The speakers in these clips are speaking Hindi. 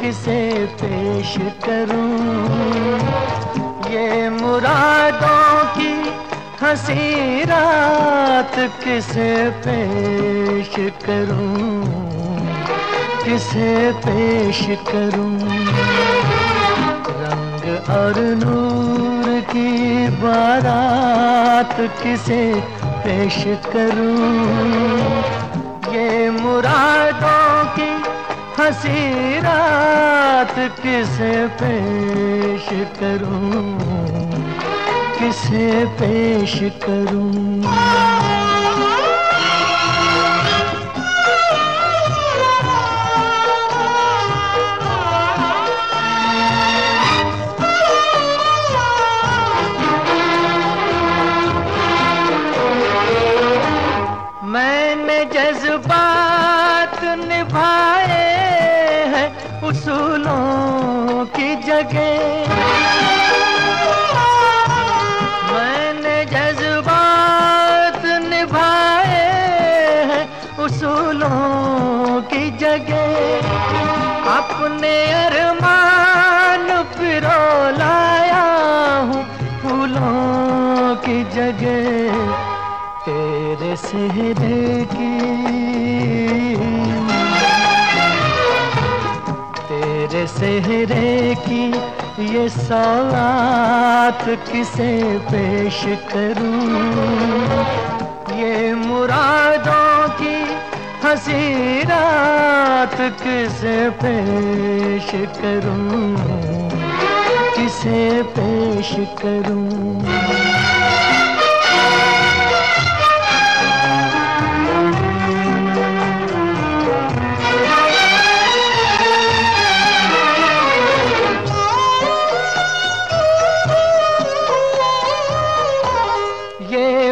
किसे पेश करूँ? ये मुरादों की हँसी रात किसे पेश करूँ? किसे पेश करूँ? रंग और नूर की बारात किसे पेश करूँ? ये मुरादों की हँसी रात किसे पेश करूँ? किसे पेश करूँ? जगह अपने अरमान पिरो लाया हूँ फूलों की जगह। तेरे सेहरे की तेरे सेहरे की ये सौगात किसे पेश करूँ? ये मुरादों की हँसी रात किसे पेश करूँ? किसे पेश करूँ?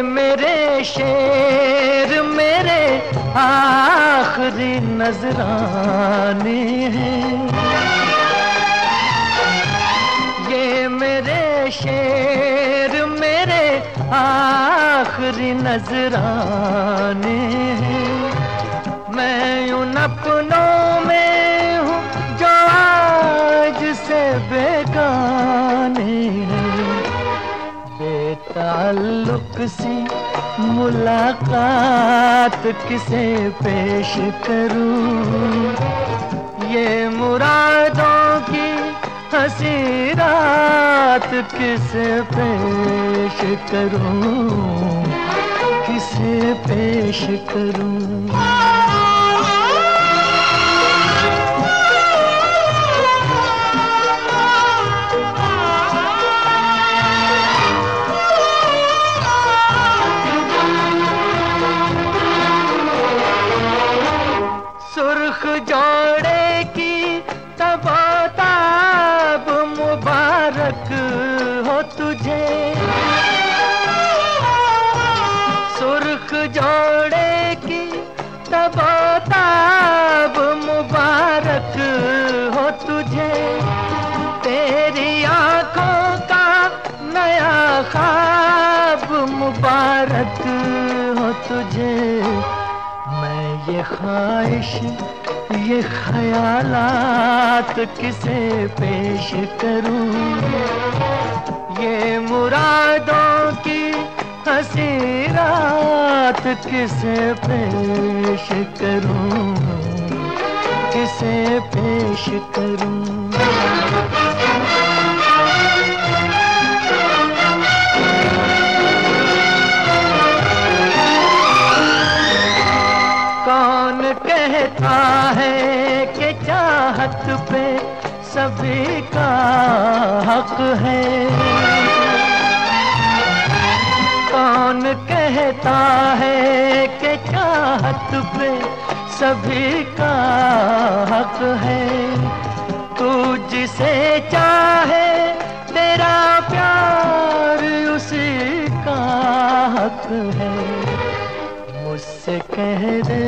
मेरे शेर मेरे आखिरी नजराने हैं। ये मेरे शेर, मेरे आखिरी नजराने हैं। मैं उन अपनों में हूँ जो आज से बेगाने हैं। बेताल्लुक सी मुलाकात किसे पेश करूँ? ये मुरादों की हसी रात किसे पेश करूँ? किसे पेश करूँ? मुबारक हो तुझे। सुर्ख जोड़े की तबोताब मुबारक हो तुझे। तेरी आँखों का नया ख्वाब मुबारक हो तुझे। ये ख्वाहिश, ये ख्यालात किसे पेश करूँ? ये मुरादों की हसी रात किसे पेश करूँ? किसे पेश करूँ? कहता है कि चाहत पे सभी का हक है। कौन कहता है कि चाहत पे सभी का हक है? कह दे।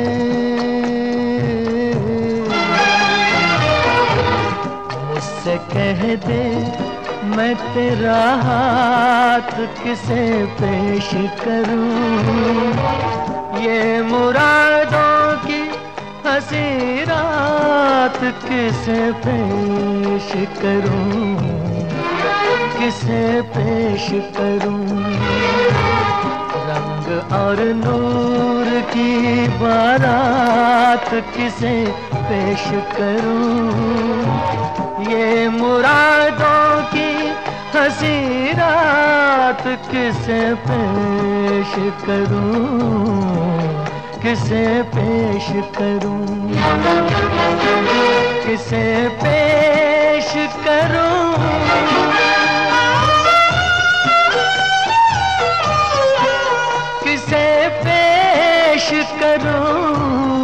मुझसे कह दे, मैं तेरा हाथ किसे पेश करूँ? ये मुरादों की हसी रात किसे पेश करूँ? किसे पेश करूँ? रंग और नूर की बारात किसे पेश करूँ? ये मुरादों की हसी रात किसे पेश करूँ? किसे पेश करूँ? किसे पेश करूँ? पेश करो।